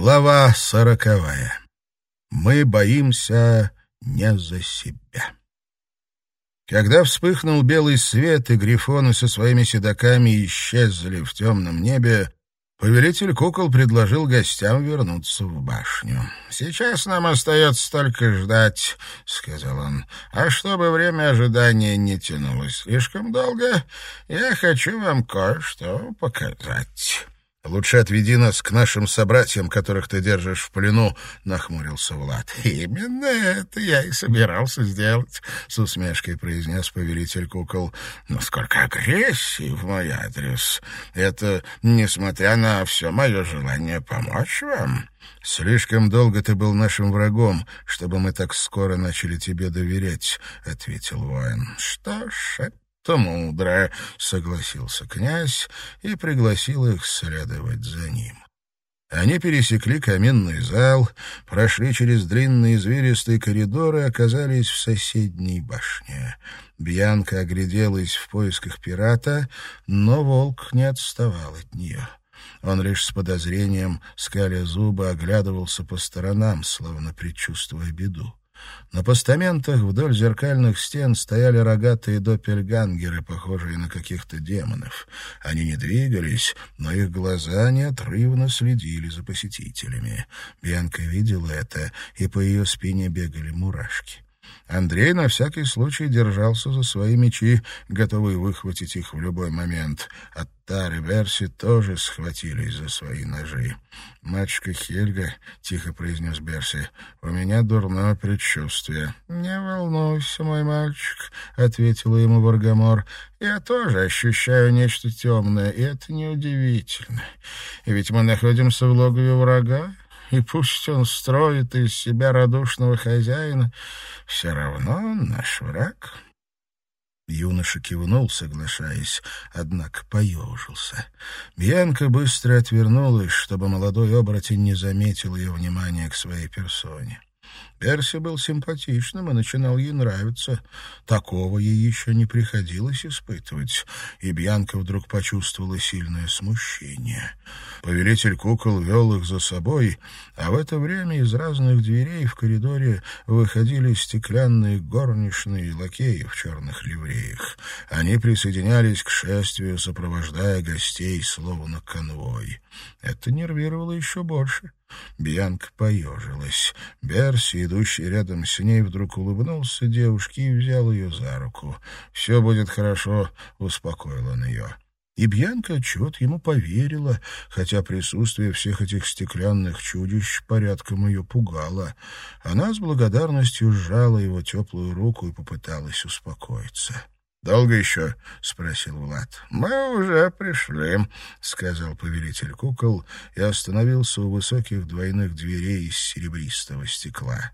Глава сороковая. Мы боимся не за себя. Когда вспыхнул белый свет, и грифоны со своими седаками исчезли в темном небе, повелитель кукол предложил гостям вернуться в башню. «Сейчас нам остается только ждать», — сказал он. «А чтобы время ожидания не тянулось слишком долго, я хочу вам кое-что показать». «Лучше отведи нас к нашим собратьям, которых ты держишь в плену», — нахмурился Влад. «Именно это я и собирался сделать», — с усмешкой произнес повелитель кукол. «Но сколько агрессии в мой адрес! Это несмотря на все мое желание помочь вам». «Слишком долго ты был нашим врагом, чтобы мы так скоро начали тебе доверять», — ответил воин. «Что ж, «То мудро», — согласился князь и пригласил их следовать за ним. Они пересекли каменный зал, прошли через длинные извилистые коридоры и оказались в соседней башне. Бьянка огляделась в поисках пирата, но волк не отставал от нее. Он лишь с подозрением, скаля зубы, оглядывался по сторонам, словно предчувствуя беду. На постаментах вдоль зеркальных стен стояли рогатые доппельгангеры, похожие на каких-то демонов. Они не двигались, но их глаза неотрывно следили за посетителями. Бьянка видела это, и по ее спине бегали мурашки. Андрей на всякий случай держался за свои мечи, готовый выхватить их в любой момент. Аттар и Берси тоже схватились за свои ножи. «Мачка Хельга», — тихо произнес Берси, — «у меня дурное предчувствие». «Не волнуйся, мой мальчик», — ответила ему Варгамор. «Я тоже ощущаю нечто темное, и это неудивительно. Ведь мы находимся в логове врага, и пусть он строит из себя радушного хозяина, все равно он наш враг». Юноша кивнул, соглашаясь, однако поежился. Бьянка быстро отвернулась, чтобы молодой оборотень не заметил ее внимания к своей персоне. Перси был симпатичным и начинал ей нравиться. Такого ей еще не приходилось испытывать, и Бьянка вдруг почувствовала сильное смущение. Повелитель кукол вел их за собой, а в это время из разных дверей в коридоре выходили стеклянные горничные лакеи в черных ливреях. Они присоединялись к шествию, сопровождая гостей, словно конвой. Это нервировало еще больше. Бьянка поежилась. Берси, идущий рядом с ней, вдруг улыбнулся девушке и взял ее за руку. «Все будет хорошо», — успокоил он ее. И Бьянка отчет ему поверила, хотя присутствие всех этих стеклянных чудищ порядком ее пугало. Она с благодарностью сжала его теплую руку и попыталась успокоиться. «Долго еще?» — спросил Влад. «Мы уже пришли», — сказал повелитель кукол и остановился у высоких двойных дверей из серебристого стекла.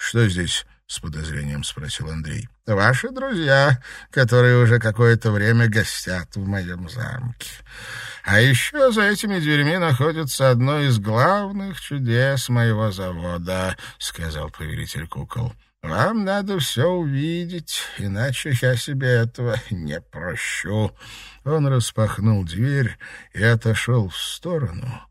«Что здесь?» — с подозрением спросил Андрей. «Ваши друзья, которые уже какое-то время гостят в моем замке. А еще за этими дверьми находится одно из главных чудес моего завода», — сказал повелитель кукол. Вам надо все увидеть, иначе я себе этого не прощу. Он распахнул дверь и отошел в сторону,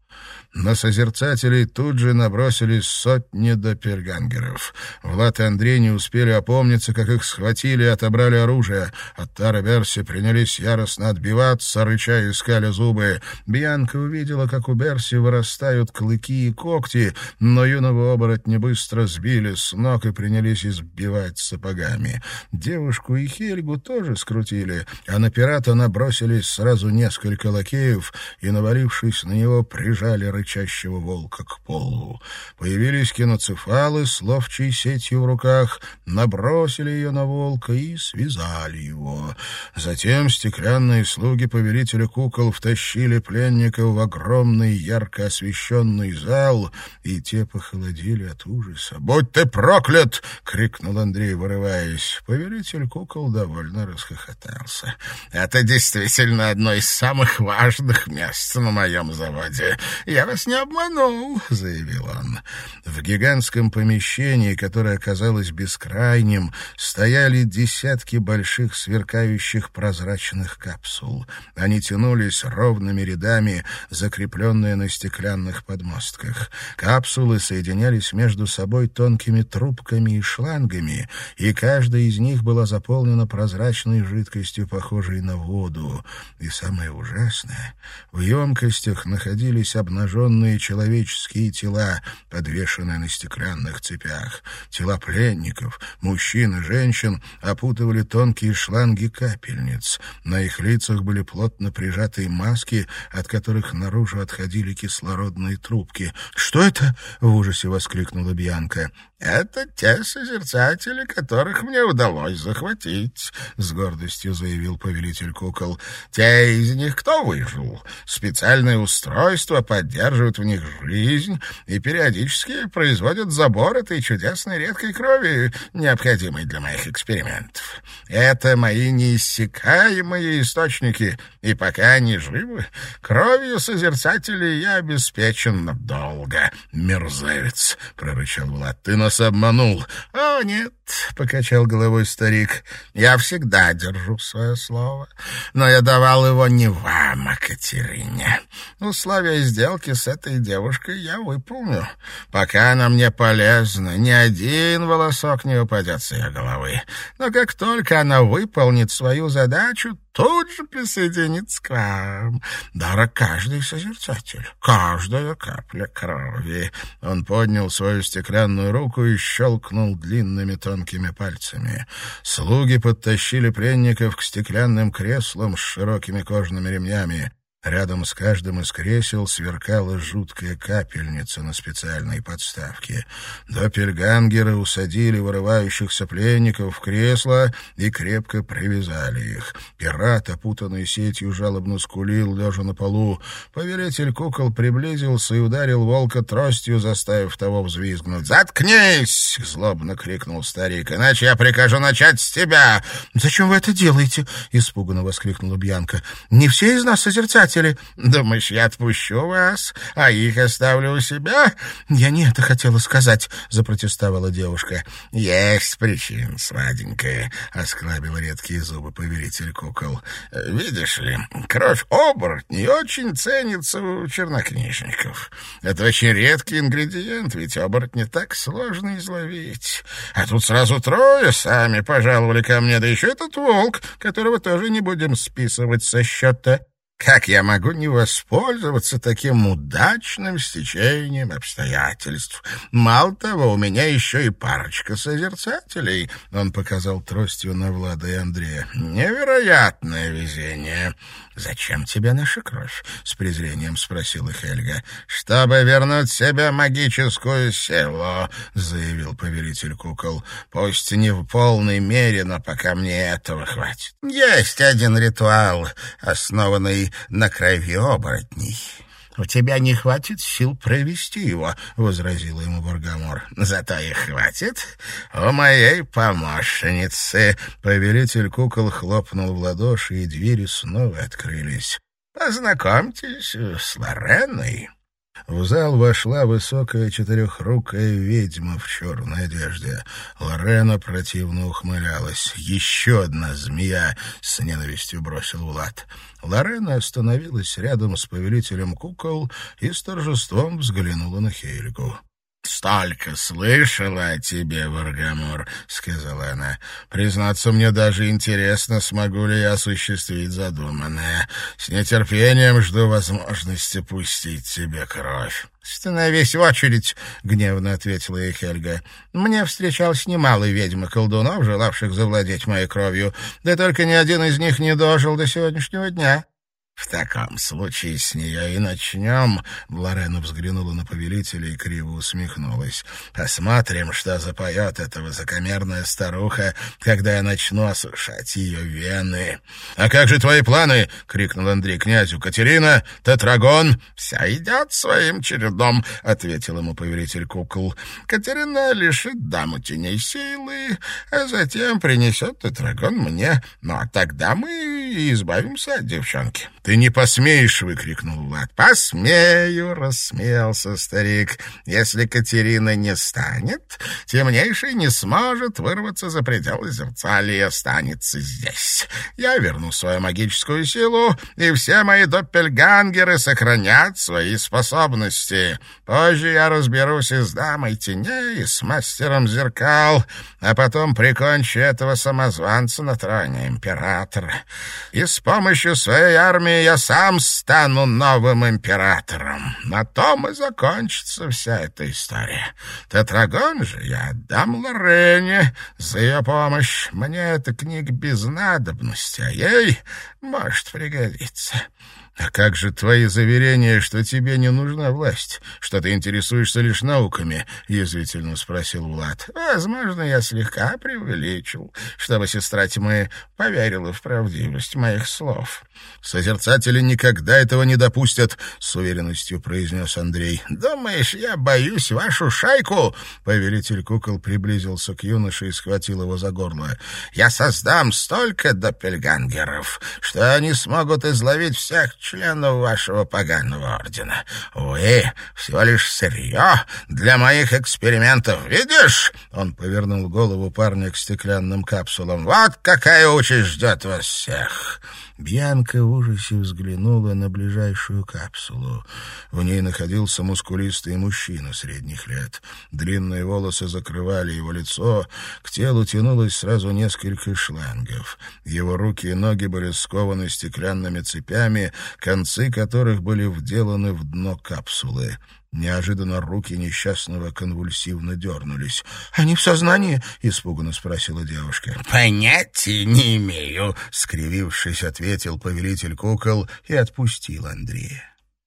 на созерцателей тут же набросились сотни допергангеров. Влад и Андрей не успели опомниться, как их схватили и отобрали оружие. Аттар и Берси принялись яростно отбиваться, рыча и искали зубы. Бьянка увидела, как у Берси вырастают клыки и когти, но юного оборотня быстро сбили с ног и принялись избивать сапогами. Девушку и Хельгу тоже скрутили, а на пирата набросились сразу несколько лакеев и, навалившись на него, прижали рычащего волка к полу. Появились киноцефалы с ловчей сетью в руках, набросили ее на волка и связали его. Затем стеклянные слуги повелителя кукол втащили пленников в огромный ярко освещенный зал, и те похолодели от ужаса. «Будь ты проклят!» — крикнул Андрей, вырываясь. Повелитель кукол довольно расхохотался. «Это действительно одно из самых важных мест на моем заводе. Я вас не обманул», — заявил он. В гигантском помещении, которое оказалось бескрайним, стояли десятки больших сверкающих прозрачных капсул. Они тянулись ровными рядами, закрепленные на стеклянных подмостках. Капсулы соединялись между собой тонкими трубками и шлангами, и каждая из них была заполнена прозрачной жидкостью, похожей на воду. И самое ужасное, в емкостях находились обнаженные человеческие тела, подвешенные на стеклянных цепях. Тела пленников, мужчин и женщин опутывали тонкие шланги капельниц. На их лицах были плотно прижатые маски, от которых наружу отходили кислородные трубки. «Что это?» — в ужасе воскликнула Бьянка. «Это те созерцатели, которых мне удалось захватить», — с гордостью заявил повелитель кукол. «Те из них, кто выжил, специальные устройства поддерживают в них жизнь и периодически производят забор этой чудесной редкой крови, необходимой для моих экспериментов. Это мои неиссякаемые источники, и пока они живы, кровью созерцателей я обеспечен надолго». «Мерзавец!» — прорычал Влад. «Ты нас обманул». «О, нет!» — покачал головой старик. «Я всегда держу свое слово, но я давал его не вам, а Катерине. Условия сделки с этой девушкой я выполню. Пока она мне полезна, ни один волосок не упадет с ее головы. Но как только она выполнит свою задачу, тут же присоединится к вам. Дорог каждый созерцатель, каждая капля крови». Он поднял свою стеклянную руку и щелкнул длинными тонкими пальцами. Слуги подтащили пленников к стеклянным креслам с широкими кожаными ремнями. Рядом с каждым из кресел сверкала жуткая капельница на специальной подставке. Доппельгангеры усадили вырывающихся пленников в кресла и крепко привязали их. Пират, опутанный сетью, жалобно скулил, лежа на полу. Повелитель кукол приблизился и ударил волка тростью, заставив того взвизгнуть. «Заткнись!» — злобно крикнул старик. «Иначе я прикажу начать с тебя!» «Зачем вы это делаете?» — испуганно воскликнула Бьянка. «Не все из нас созерцатели приятели. Думаешь, я отпущу вас, а их оставлю у себя? Я не это хотела сказать, запротестовала девушка. Есть причина, сладенькая, осклабил редкие зубы повелитель кукол. Видишь ли, кровь оборотней очень ценится у чернокнижников. Это очень редкий ингредиент, ведь оборотни так сложно изловить. А тут сразу трое сами пожаловали ко мне, да еще этот волк, которого тоже не будем списывать со счета. Как я могу не воспользоваться таким удачным стечением обстоятельств? Мало того, у меня еще и парочка созерцателей. Он показал тростью на Влада и Андрея. Невероятное везение. «Зачем тебе наша кровь?» — с презрением спросила Хельга. «Чтобы вернуть себе магическую силу», — заявил повелитель кукол. «Пусть не в полной мере, но пока мне этого хватит. Есть один ритуал, основанный на крови оборотней». «У тебя не хватит сил провести его», — возразила ему Варгамор. «Зато их хватит у моей помощницы». Повелитель кукол хлопнул в ладоши, и двери снова открылись. «Познакомьтесь с Лореной». В зал вошла высокая четырехрукая ведьма в черной одежде. Лорена противно ухмылялась. «Еще одна змея!» — с ненавистью бросил Влад. Лорена остановилась рядом с повелителем кукол и с торжеством взглянула на Хельгу. «Столько слышала о тебе, Варгамор», — сказала она. «Признаться, мне даже интересно, смогу ли я осуществить задуманное. С нетерпением жду возможности пустить тебе кровь». «Становись в очередь», — гневно ответила ей Хельга. «Мне встречалось немало ведьм и колдунов, желавших завладеть моей кровью, да только ни один из них не дожил до сегодняшнего дня». «В таком случае с нее и начнем», — Лорена взглянула на повелителя и криво усмехнулась. «Посмотрим, что запоет эта высокомерная старуха, когда я начну осушать ее вены». «А как же твои планы?» — крикнул Андрей князю. «Катерина? Тетрагон?» «Все идет своим чередом», — ответил ему повелитель кукол. «Катерина лишит даму теней силы, а затем принесет Тетрагон мне. Ну а тогда мы избавимся от девчонки. — Ты не посмеешь! — выкрикнул Влад. — Посмею! — рассмеялся старик. — Если Катерина не станет, темнейший не сможет вырваться за пределы зерцали и останется здесь. Я верну свою магическую силу, и все мои доппельгангеры сохранят свои способности. Позже я разберусь и с дамой теней, и с мастером зеркал, а потом прикончу этого самозванца на троне императора. И с помощью своей армии я сам стану новым императором. На том и закончится вся эта история. Тетрагон же я отдам Лорене за ее помощь. Мне эта книга без надобности, а ей может пригодиться. «А как же твои заверения, что тебе не нужна власть, что ты интересуешься лишь науками?» — язвительно спросил Влад. «Возможно, я слегка преувеличил, чтобы сестра тьмы поверила в правдивость моих слов». «Созерцатели никогда этого не допустят», — с уверенностью произнес Андрей. «Думаешь, я боюсь вашу шайку?» Повелитель кукол приблизился к юноше и схватил его за горло. «Я создам столько доппельгангеров, что они смогут изловить всех членов вашего поганого ордена. Вы всего лишь сырье для моих экспериментов. Видишь?» Он повернул голову парня к стеклянным капсулам. «Вот какая участь ждет вас всех!» Бьянка в ужасе взглянула на ближайшую капсулу. В ней находился мускулистый мужчина средних лет. Длинные волосы закрывали его лицо, к телу тянулось сразу несколько шлангов. Его руки и ноги были скованы стеклянными цепями, концы которых были вделаны в дно капсулы. Неожиданно руки несчастного конвульсивно дернулись. «Они в сознании?» — испуганно спросила девушка. «Понятия не имею», — скривившись, ответил повелитель кукол и отпустил Андрея.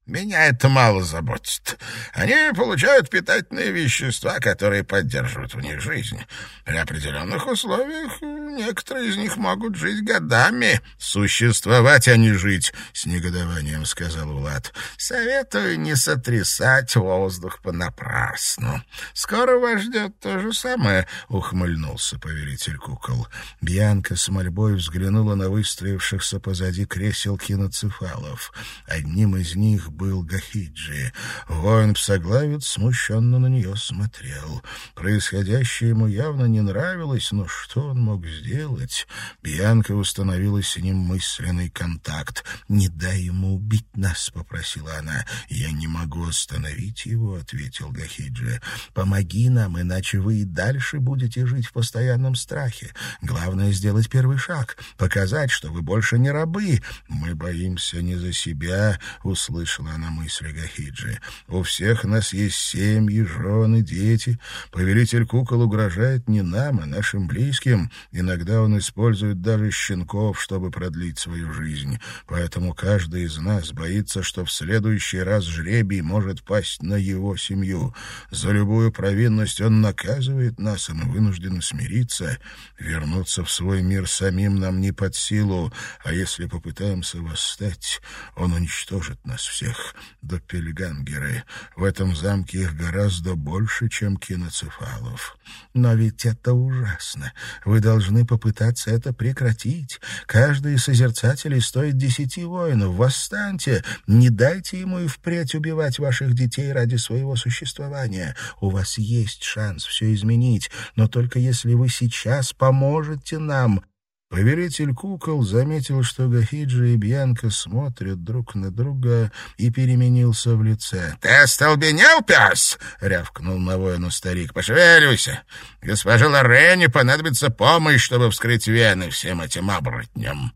Меня это мало заботит. Они получают питательные вещества, которые поддерживают в них жизнь. При определенных условиях некоторые из них могут жить годами. Существовать, а не жить, — с негодованием сказал Влад. Советую не сотрясать воздух понапрасну. Скоро вас ждет то же самое, — ухмыльнулся повелитель кукол. Бьянка с мольбой взглянула на выстроившихся позади кресел киноцефалов. Одним из них был Гахиджи. Воин-псоглавец смущенно на нее смотрел. Происходящее ему явно не нравилось, но что он мог сделать? Бьянка установила с ним мысленный контакт. «Не дай ему убить нас», — попросила она. «Я не могу остановить его», — ответил Гахиджи. «Помоги нам, иначе вы и дальше будете жить в постоянном страхе. Главное — сделать первый шаг, показать, что вы больше не рабы. Мы боимся не за себя», — услышал услышала она мысли Гахиджи. «У всех нас есть семьи, жены, дети. Повелитель кукол угрожает не нам, а нашим близким. Иногда он использует даже щенков, чтобы продлить свою жизнь. Поэтому каждый из нас боится, что в следующий раз жребий может пасть на его семью. За любую провинность он наказывает нас, и мы вынуждены смириться. Вернуться в свой мир самим нам не под силу, а если попытаемся восстать, он уничтожит нас всех их доппельгангеры. В этом замке их гораздо больше, чем киноцефалов. Но ведь это ужасно. Вы должны попытаться это прекратить. Каждый из созерцателей стоит десяти воинов. Восстаньте! Не дайте ему и впредь убивать ваших детей ради своего существования. У вас есть шанс все изменить, но только если вы сейчас поможете нам, Повелитель кукол заметил, что Гафиджи и Бьянка смотрят друг на друга и переменился в лице. — Ты остолбенел, пес? — рявкнул на воину старик. — Пошевеливайся. Госпоже Лорене понадобится помощь, чтобы вскрыть вены всем этим оборотням.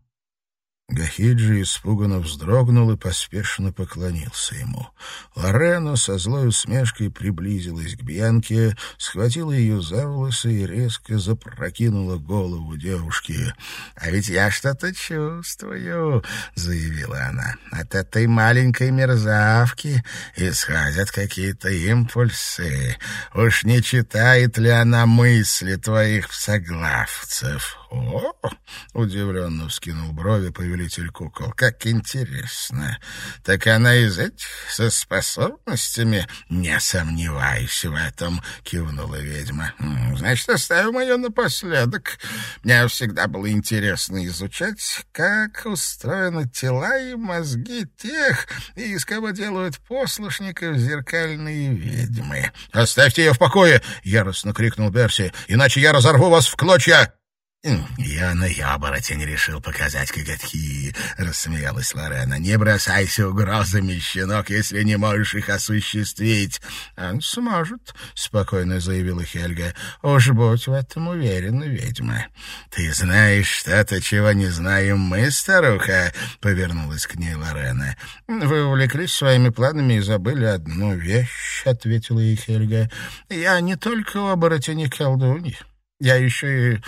Гахиджи испуганно вздрогнул и поспешно поклонился ему. Лорена со злой усмешкой приблизилась к Бьянке, схватила ее за волосы и резко запрокинула голову девушки. — А ведь я что-то чувствую, — заявила она. — От этой маленькой мерзавки исходят какие-то импульсы. Уж не читает ли она мысли твоих соглавцев? — О! — удивленно вскинул брови повелитель повелитель кукол. «Как интересно! Так она из этих со способностями?» «Не сомневаюсь в этом», — кивнула ведьма. «Значит, оставим ее напоследок. Мне всегда было интересно изучать, как устроены тела и мозги тех, из кого делают послушников зеркальные ведьмы». «Оставьте ее в покое!» — яростно крикнул Берси. «Иначе я разорву вас в клочья!» «Я на оборотень решил показать коготки», — рассмеялась Лорена. «Не бросайся угрозами, щенок, если не можешь их осуществить». «Он сможет», — спокойно заявила Хельга. «Уж будь в этом уверена, ведьма». «Ты знаешь что-то, чего не знаем мы, старуха?» — повернулась к ней Лорена. «Вы увлеклись своими планами и забыли одну вещь», — ответила ей Хельга. «Я не только оборотень и колдунья, я еще и...»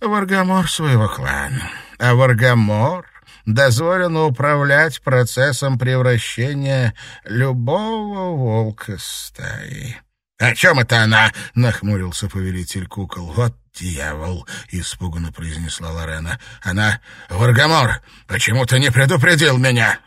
Варгамор своего клана. А Варгамор дозволено управлять процессом превращения любого волка стаи. — О чем это она? — нахмурился повелитель кукол. — Вот «Дьявол!» — испуганно произнесла Лорена. «Она... Варгамор! Почему ты не предупредил меня?»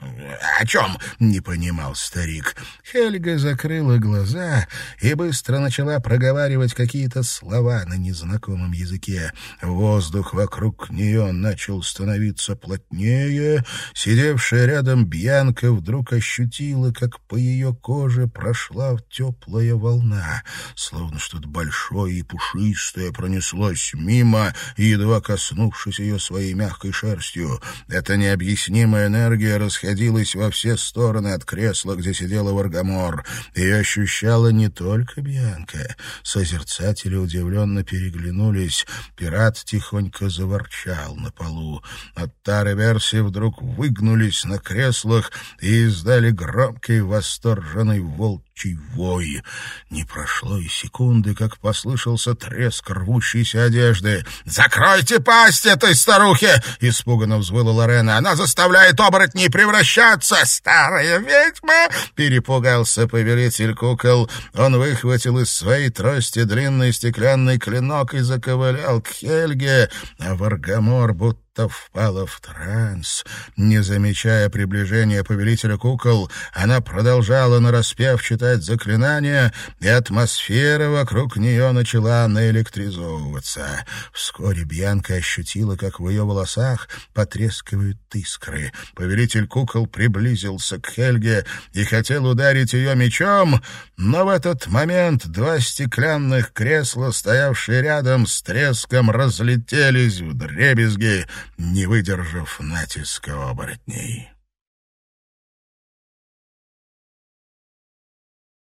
«О чем?» — не понимал старик. Хельга закрыла глаза и быстро начала проговаривать какие-то слова на незнакомом языке. Воздух вокруг нее начал становиться плотнее. Сидевшая рядом Бьянка вдруг ощутила, как по ее коже прошла теплая волна, словно что-то большое и пушистое пронесло пронеслось мимо, едва коснувшись ее своей мягкой шерстью. Эта необъяснимая энергия расходилась во все стороны от кресла, где сидела Варгамор. Ее ощущала не только Бьянка. Созерцатели удивленно переглянулись. Пират тихонько заворчал на полу. Оттар и Верси вдруг выгнулись на креслах и издали громкий восторженный волк волчий вой. Не прошло и секунды, как послышался треск рвущейся одежды. «Закройте пасть этой старухе!» — испуганно взвыла Лорена. «Она заставляет оборотней превращаться! Старая ведьма!» — перепугался повелитель кукол. Он выхватил из своей трости длинный стеклянный клинок и заковылял к Хельге, а Варгамор будто будто впала в транс. Не замечая приближения повелителя кукол, она продолжала нараспев читать заклинания, и атмосфера вокруг нее начала наэлектризовываться. Вскоре Бьянка ощутила, как в ее волосах потрескивают искры. Повелитель кукол приблизился к Хельге и хотел ударить ее мечом, но в этот момент два стеклянных кресла, стоявшие рядом, с треском разлетелись в дребезги, не выдержав натиска оборотней.